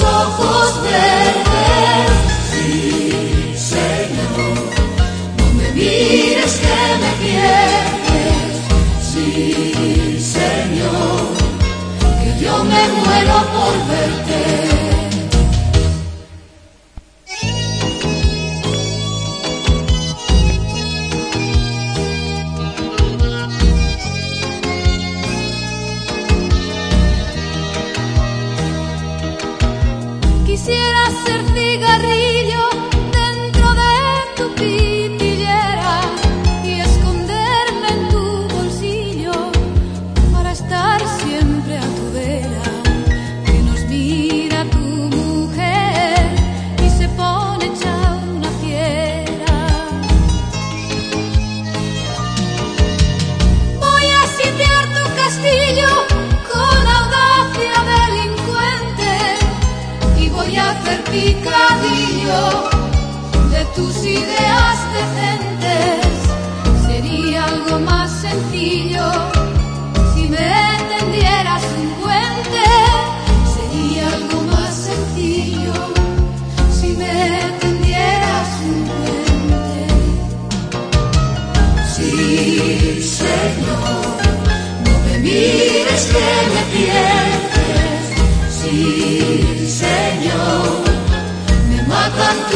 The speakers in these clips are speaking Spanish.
Ojos verdes, sí, Señor, donde mires que me pierdes, sí, Señor, que yo me muero por ver. sırtı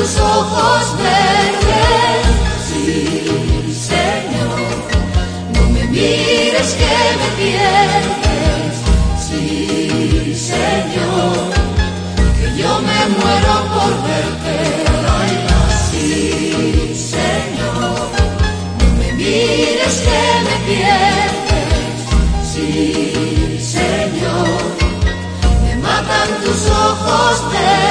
tus ojos verdes. Sí, Señor, no me mires que me pierdes. Sí, Señor, que yo me muero por verte. Sí, Señor, no me mires que me pierdes. Sí, Señor, me matan tus ojos verdes.